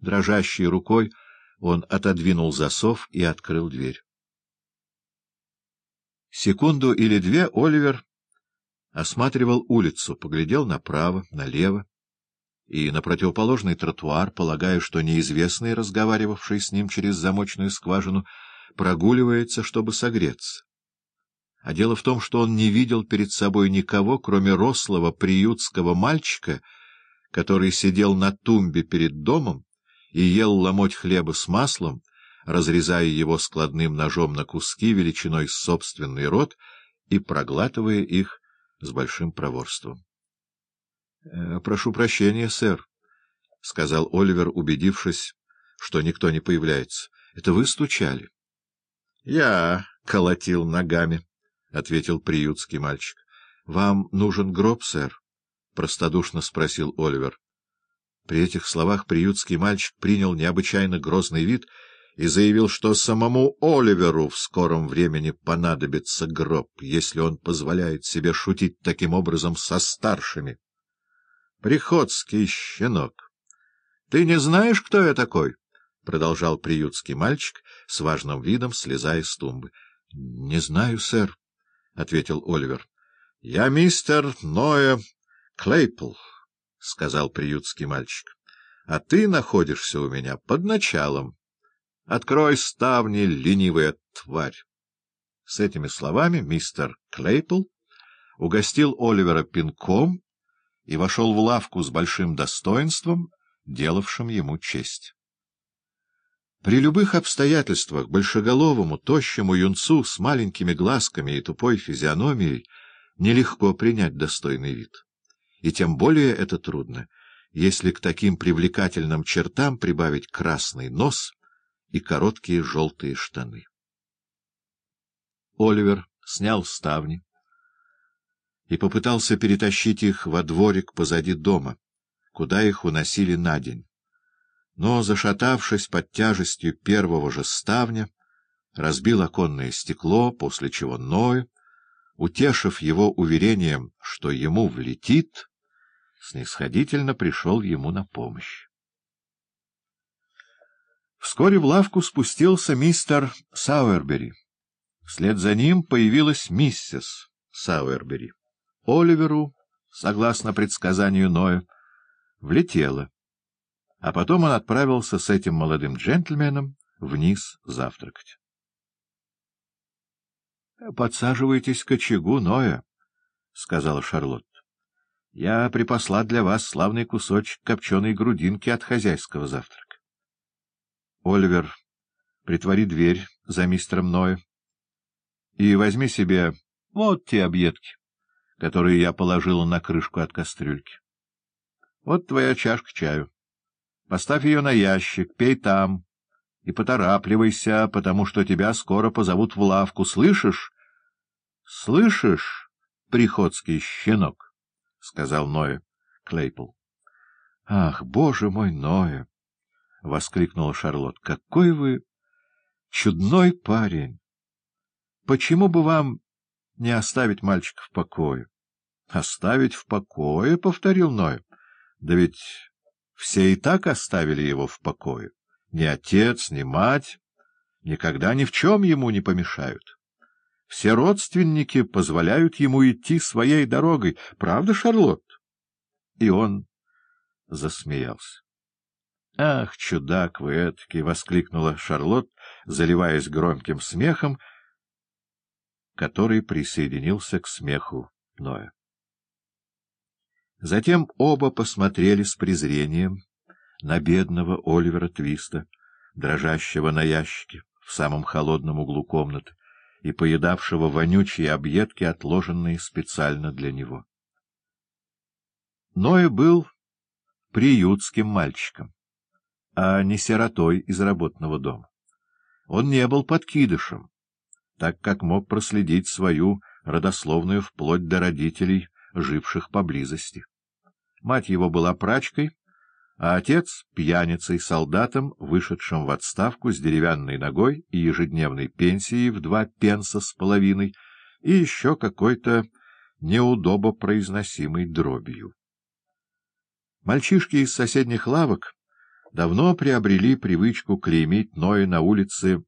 Дрожащей рукой он отодвинул засов и открыл дверь. Секунду или две Оливер осматривал улицу, поглядел направо, налево и на противоположный тротуар, полагая, что неизвестный, разговаривавший с ним через замочную скважину, прогуливается, чтобы согреться. А дело в том, что он не видел перед собой никого, кроме рослого приютского мальчика, который сидел на тумбе перед домом и ел ломоть хлеба с маслом, разрезая его складным ножом на куски величиной с собственный рот и проглатывая их с большим проворством. «Э, — Прошу прощения, сэр, — сказал Оливер, убедившись, что никто не появляется. — Это вы стучали? — Я колотил ногами, — ответил приютский мальчик. — Вам нужен гроб, сэр? — простодушно спросил Оливер. При этих словах приютский мальчик принял необычайно грозный вид и заявил, что самому Оливеру в скором времени понадобится гроб, если он позволяет себе шутить таким образом со старшими. — Приходский щенок! Ты не знаешь, кто я такой? — продолжал приютский мальчик с важным видом, слезая с тумбы. — Не знаю, сэр, — ответил Оливер. — Я мистер Ноя Клейпл, — сказал приютский мальчик. — А ты находишься у меня под началом. Открой ставни, ленивая тварь. С этими словами мистер Клейпл угостил Оливера пинком и вошел в лавку с большим достоинством, делавшим ему честь. При любых обстоятельствах большеголовому, тощему юнцу с маленькими глазками и тупой физиономией нелегко принять достойный вид. И тем более это трудно, если к таким привлекательным чертам прибавить красный нос и короткие желтые штаны. Оливер снял ставни, и попытался перетащить их во дворик позади дома, куда их уносили на день. Но, зашатавшись под тяжестью первого же ставня, разбил оконное стекло, после чего Ной, утешив его уверением, что ему влетит, снисходительно пришел ему на помощь. Вскоре в лавку спустился мистер Сауэрбери. Вслед за ним появилась миссис Сауэрбери. Оливеру, согласно предсказанию Ноя, влетело, а потом он отправился с этим молодым джентльменом вниз завтракать. — Подсаживайтесь к очагу Ноя, — сказала Шарлотта. — Я припасла для вас славный кусочек копченой грудинки от хозяйского завтрака. Оливер, притвори дверь за мистером Ноя и возьми себе вот те объедки которые я положила на крышку от кастрюльки. Вот твоя чашка чаю. Поставь ее на ящик, пей там и поторапливайся, потому что тебя скоро позовут в лавку. Слышишь? — Слышишь, приходский щенок? — сказал Ноя Клейпл. — Ах, боже мой, Ноя! — воскликнула Шарлотт. — Какой вы чудной парень! Почему бы вам не оставить мальчика в покое? — Оставить в покое? — повторил Ной. — Да ведь все и так оставили его в покое. Ни отец, ни мать никогда ни в чем ему не помешают. Все родственники позволяют ему идти своей дорогой. Правда, Шарлотт? И он засмеялся. — Ах, чудак вы этакий! — воскликнула Шарлотт, заливаясь громким смехом, который присоединился к смеху Ноя. Затем оба посмотрели с презрением на бедного Оливера Твиста, дрожащего на ящике в самом холодном углу комнаты и поедавшего вонючие объедки, отложенные специально для него. Ноя был приютским мальчиком, а не сиротой из работного дома. Он не был подкидышем, так как мог проследить свою родословную вплоть до родителей, живших поблизости. Мать его была прачкой, а отец — пьяницей-солдатом, вышедшим в отставку с деревянной ногой и ежедневной пенсией в два пенса с половиной, и еще какой-то неудобопроизносимой дробью. Мальчишки из соседних лавок давно приобрели привычку клеймить Ноя на улице